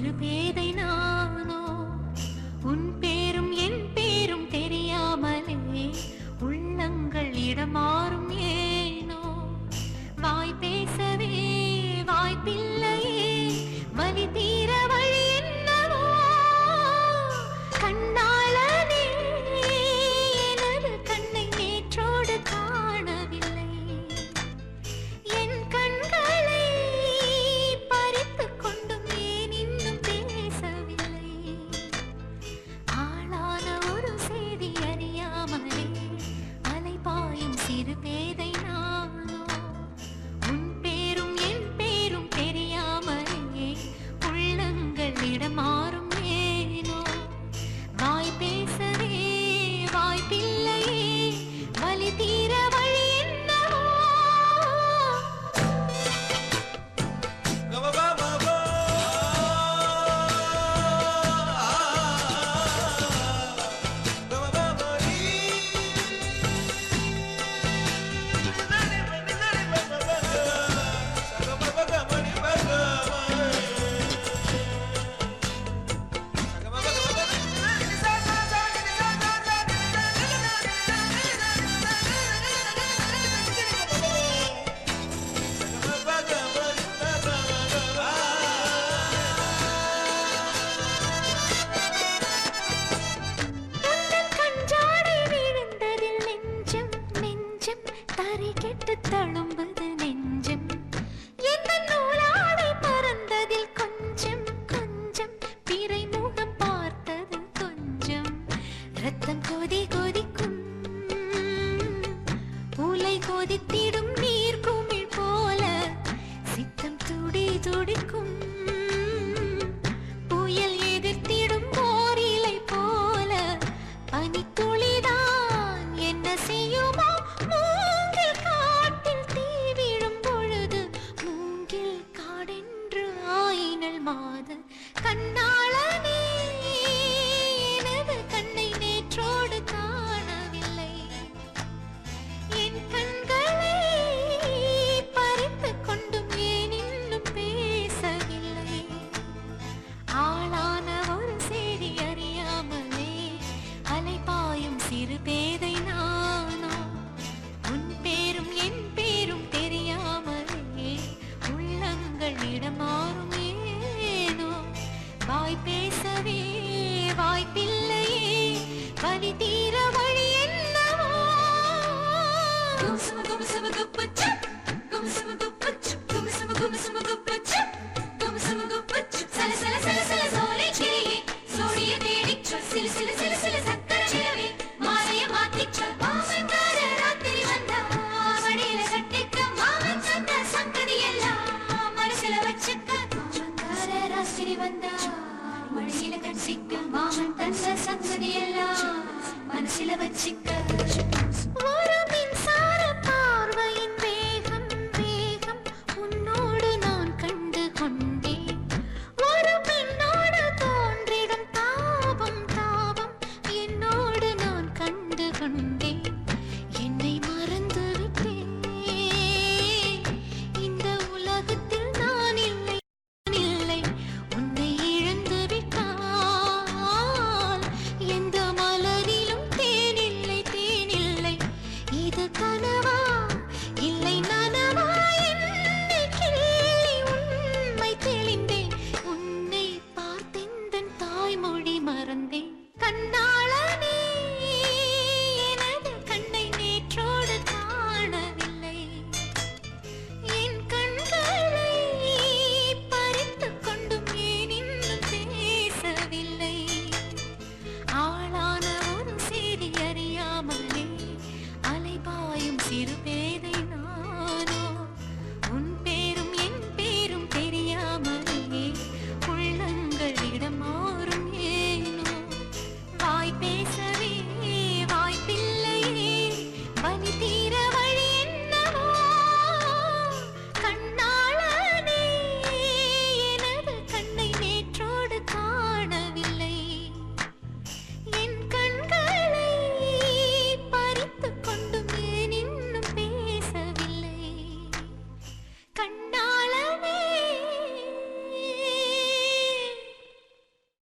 Peter தீர கொண்டு தழும்புது நெஞ்சம். என்ன நூலாடை பறந்ததில் கொஞ்சம் கொஞ்சம். பிறை முகம் பார்த்தது கொஞ்சம். ரத்தம் கொதி கொதிக்கும். ஊலை கொதித்தீர் வாய் பேசவே வாய்ப்பில்லையே வழி தீர வழி என்னவோ கையில வச்சுக்க